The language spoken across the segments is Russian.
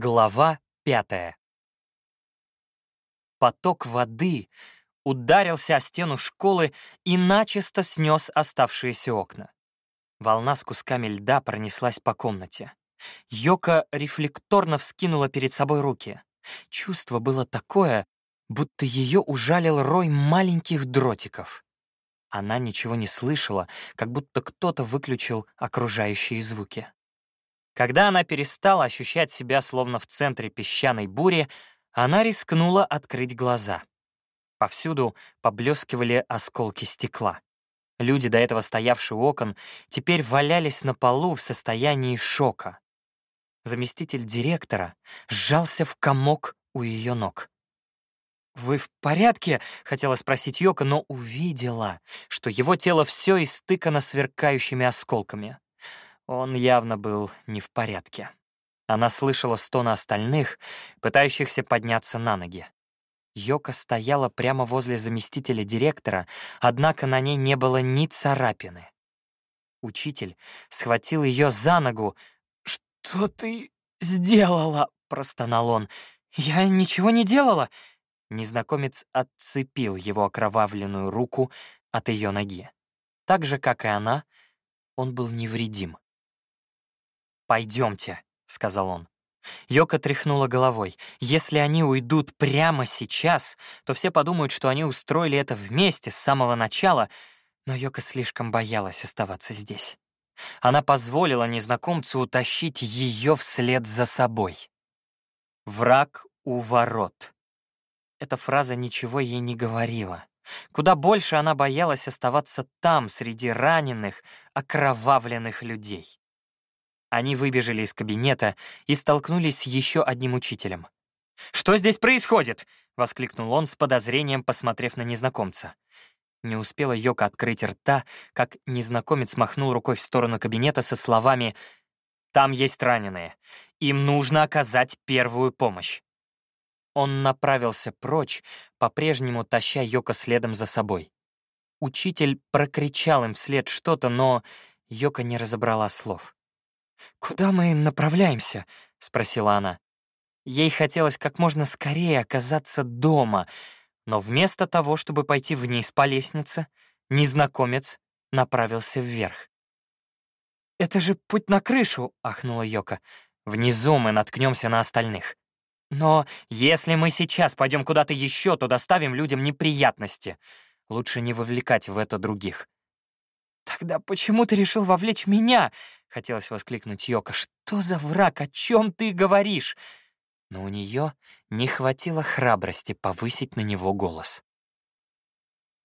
Глава пятая. Поток воды ударился о стену школы и начисто снес оставшиеся окна. Волна с кусками льда пронеслась по комнате. Йока рефлекторно вскинула перед собой руки. Чувство было такое, будто ее ужалил рой маленьких дротиков. Она ничего не слышала, как будто кто-то выключил окружающие звуки. Когда она перестала ощущать себя словно в центре песчаной бури, она рискнула открыть глаза. Повсюду поблескивали осколки стекла. Люди, до этого стоявшие у окон, теперь валялись на полу в состоянии шока. Заместитель директора сжался в комок у ее ног. «Вы в порядке?» — хотела спросить Йока, но увидела, что его тело все истыкано сверкающими осколками. Он явно был не в порядке. Она слышала стоны остальных, пытающихся подняться на ноги. Йока стояла прямо возле заместителя директора, однако на ней не было ни царапины. Учитель схватил ее за ногу. «Что ты сделала?» — простонал он. «Я ничего не делала!» Незнакомец отцепил его окровавленную руку от ее ноги. Так же, как и она, он был невредим. «Пойдемте», — сказал он. Йока тряхнула головой. «Если они уйдут прямо сейчас, то все подумают, что они устроили это вместе с самого начала», но Йока слишком боялась оставаться здесь. Она позволила незнакомцу утащить ее вслед за собой. «Враг у ворот». Эта фраза ничего ей не говорила. Куда больше она боялась оставаться там, среди раненых, окровавленных людей. Они выбежали из кабинета и столкнулись с еще одним учителем. «Что здесь происходит?» — воскликнул он с подозрением, посмотрев на незнакомца. Не успела Йока открыть рта, как незнакомец махнул рукой в сторону кабинета со словами «Там есть раненые. Им нужно оказать первую помощь». Он направился прочь, по-прежнему таща Йока следом за собой. Учитель прокричал им вслед что-то, но Йока не разобрала слов. «Куда мы направляемся?» — спросила она. Ей хотелось как можно скорее оказаться дома, но вместо того, чтобы пойти вниз по лестнице, незнакомец направился вверх. «Это же путь на крышу!» — ахнула Йока. «Внизу мы наткнемся на остальных. Но если мы сейчас пойдем куда-то еще, то доставим людям неприятности. Лучше не вовлекать в это других». «Тогда почему ты решил вовлечь меня?» — хотелось воскликнуть Йока. «Что за враг? О чем ты говоришь?» Но у нее не хватило храбрости повысить на него голос.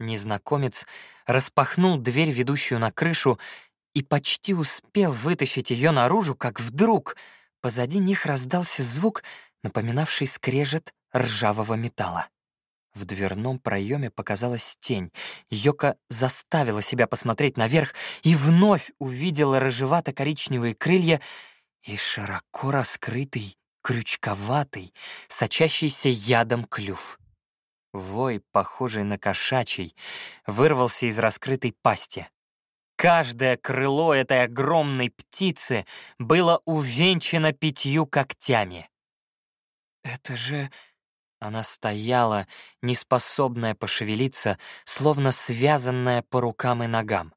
Незнакомец распахнул дверь, ведущую на крышу, и почти успел вытащить ее наружу, как вдруг позади них раздался звук, напоминавший скрежет ржавого металла. В дверном проеме показалась тень. Йока заставила себя посмотреть наверх и вновь увидела рыжевато-коричневые крылья и широко раскрытый, крючковатый, сочащийся ядом клюв. Вой, похожий на кошачий, вырвался из раскрытой пасти. Каждое крыло этой огромной птицы было увенчано пятью когтями. «Это же она стояла, неспособная пошевелиться, словно связанная по рукам и ногам.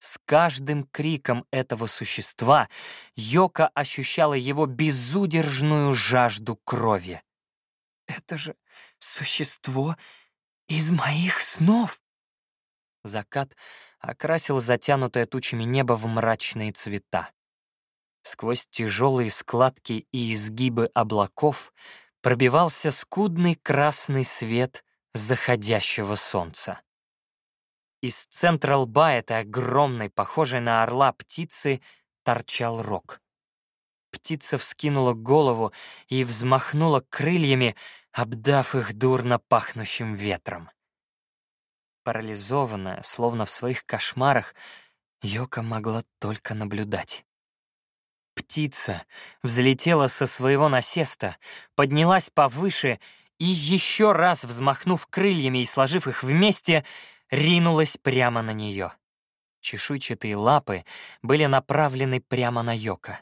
С каждым криком этого существа Йока ощущала его безудержную жажду крови. «Это же существо из моих снов!» Закат окрасил затянутое тучами небо в мрачные цвета. Сквозь тяжелые складки и изгибы облаков пробивался скудный красный свет заходящего солнца. Из центра лба этой огромной, похожей на орла птицы, торчал рог. Птица вскинула голову и взмахнула крыльями, обдав их дурно пахнущим ветром. Парализованная, словно в своих кошмарах, Йока могла только наблюдать. Птица взлетела со своего насеста, поднялась повыше и, еще раз взмахнув крыльями и сложив их вместе, ринулась прямо на нее. Чешуйчатые лапы были направлены прямо на Йока.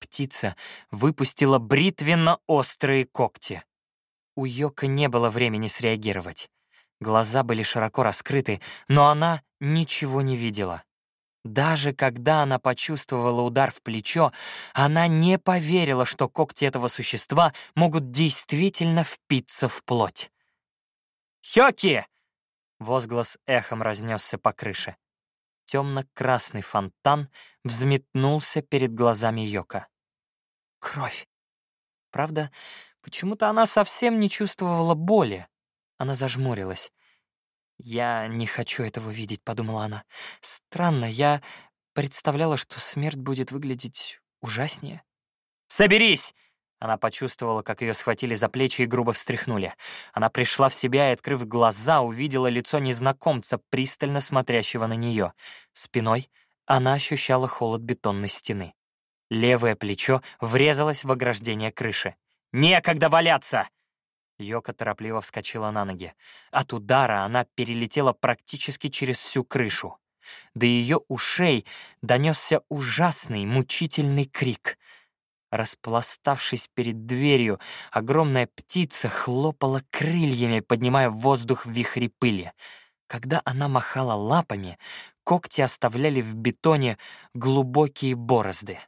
птица выпустила бритвенно-острые когти. У Йока не было времени среагировать. Глаза были широко раскрыты, но она ничего не видела. Даже когда она почувствовала удар в плечо, она не поверила, что когти этого существа могут действительно впиться в плоть. «Хёки!» — возглас эхом разнесся по крыше. Темно-красный фонтан взметнулся перед глазами Йока. Кровь. Правда, почему-то она совсем не чувствовала боли. Она зажмурилась. «Я не хочу этого видеть», — подумала она. «Странно, я представляла, что смерть будет выглядеть ужаснее». «Соберись!» Она почувствовала, как ее схватили за плечи и грубо встряхнули. Она пришла в себя и, открыв глаза, увидела лицо незнакомца, пристально смотрящего на нее. Спиной она ощущала холод бетонной стены. Левое плечо врезалось в ограждение крыши. «Некогда валяться!» Йока торопливо вскочила на ноги. От удара она перелетела практически через всю крышу. До ее ушей донесся ужасный, мучительный крик. Распластавшись перед дверью, огромная птица хлопала крыльями, поднимая в воздух вихри пыли. Когда она махала лапами, когти оставляли в бетоне глубокие борозды.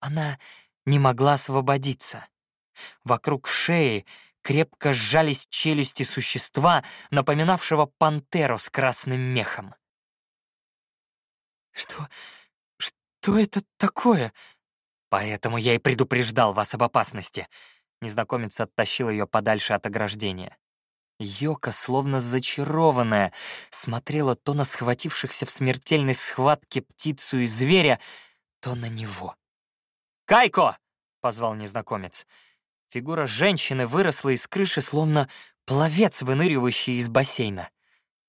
Она не могла освободиться. Вокруг шеи крепко сжались челюсти существа, напоминавшего пантеру с красным мехом. «Что... что это такое?» «Поэтому я и предупреждал вас об опасности». Незнакомец оттащил ее подальше от ограждения. Йока, словно зачарованная, смотрела то на схватившихся в смертельной схватке птицу и зверя, то на него. «Кайко!» — позвал незнакомец. Фигура женщины выросла из крыши, словно пловец, выныривающий из бассейна.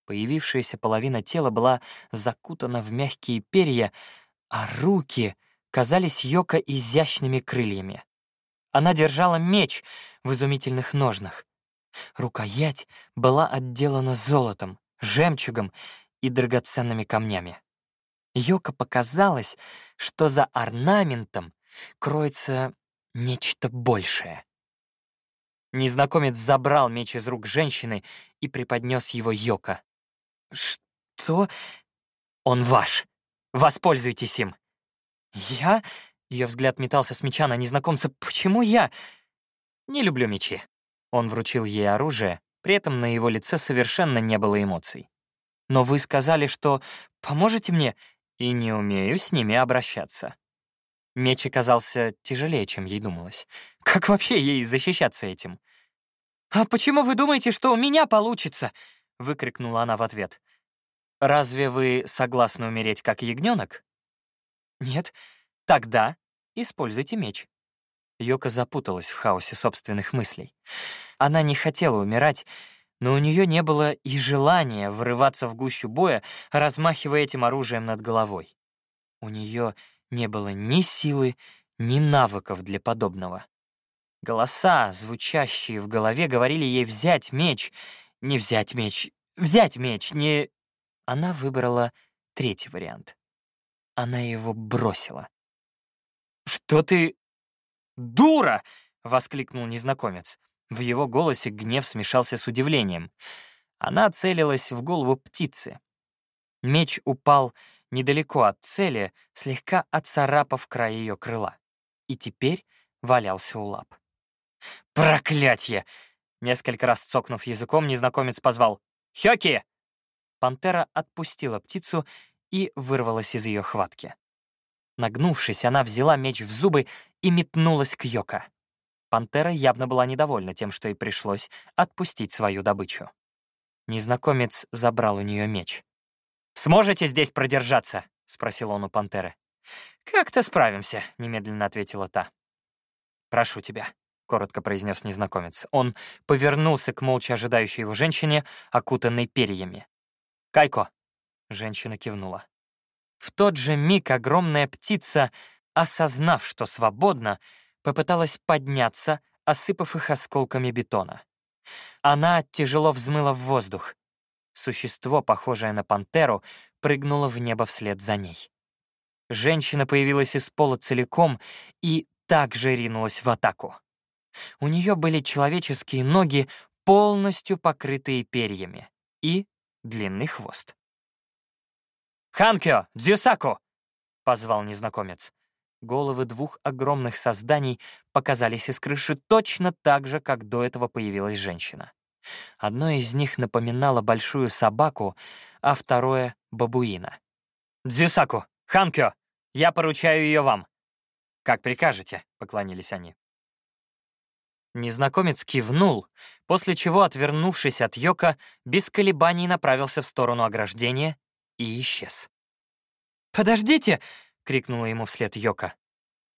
Появившаяся половина тела была закутана в мягкие перья, а руки казались Йока изящными крыльями. Она держала меч в изумительных ножнах. Рукоять была отделана золотом, жемчугом и драгоценными камнями. Йока показалось, что за орнаментом кроется нечто большее. Незнакомец забрал меч из рук женщины и преподнес его Йока. «Что? Он ваш. Воспользуйтесь им». «Я?» — ее взгляд метался с меча на незнакомца. «Почему я?» «Не люблю мечи». Он вручил ей оружие, при этом на его лице совершенно не было эмоций. «Но вы сказали, что поможете мне, и не умею с ними обращаться». Меч оказался тяжелее, чем ей думалось. Как вообще ей защищаться этим? «А почему вы думаете, что у меня получится?» — выкрикнула она в ответ. «Разве вы согласны умереть как ягненок?» «Нет. Тогда используйте меч». Йока запуталась в хаосе собственных мыслей. Она не хотела умирать, но у нее не было и желания врываться в гущу боя, размахивая этим оружием над головой. У нее не было ни силы, ни навыков для подобного. Голоса, звучащие в голове, говорили ей взять меч, не взять меч, взять меч, не... Она выбрала третий вариант. Она его бросила. «Что ты... дура!» — воскликнул незнакомец. В его голосе гнев смешался с удивлением. Она целилась в голову птицы. Меч упал недалеко от цели, слегка отцарапав край ее крыла, и теперь валялся у лап. «Проклятье!» Несколько раз цокнув языком, незнакомец позвал «Хёки!». Пантера отпустила птицу и вырвалась из ее хватки. Нагнувшись, она взяла меч в зубы и метнулась к Йока. Пантера явно была недовольна тем, что ей пришлось отпустить свою добычу. Незнакомец забрал у нее меч. «Сможете здесь продержаться?» — спросил он у пантеры. «Как-то справимся», — немедленно ответила та. «Прошу тебя», — коротко произнес незнакомец. Он повернулся к молча ожидающей его женщине, окутанной перьями. «Кайко!» — женщина кивнула. В тот же миг огромная птица, осознав, что свободна, попыталась подняться, осыпав их осколками бетона. Она тяжело взмыла в воздух. Существо, похожее на пантеру, прыгнуло в небо вслед за ней. Женщина появилась из пола целиком и также ринулась в атаку. У нее были человеческие ноги, полностью покрытые перьями, и длинный хвост. «Ханкё! Дзюсаку!» — позвал незнакомец. Головы двух огромных созданий показались из крыши точно так же, как до этого появилась женщина. Одно из них напоминало большую собаку, а второе — бабуина. «Дзюсаку! Ханкё! Я поручаю ее вам!» «Как прикажете», — поклонились они. Незнакомец кивнул, после чего, отвернувшись от Йока, без колебаний направился в сторону ограждения и исчез. «Подождите!» — крикнула ему вслед Йока.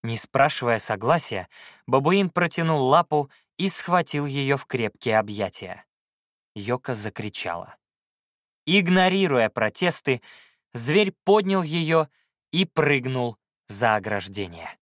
Не спрашивая согласия, бабуин протянул лапу и схватил ее в крепкие объятия. Йока закричала. Игнорируя протесты, зверь поднял ее и прыгнул за ограждение.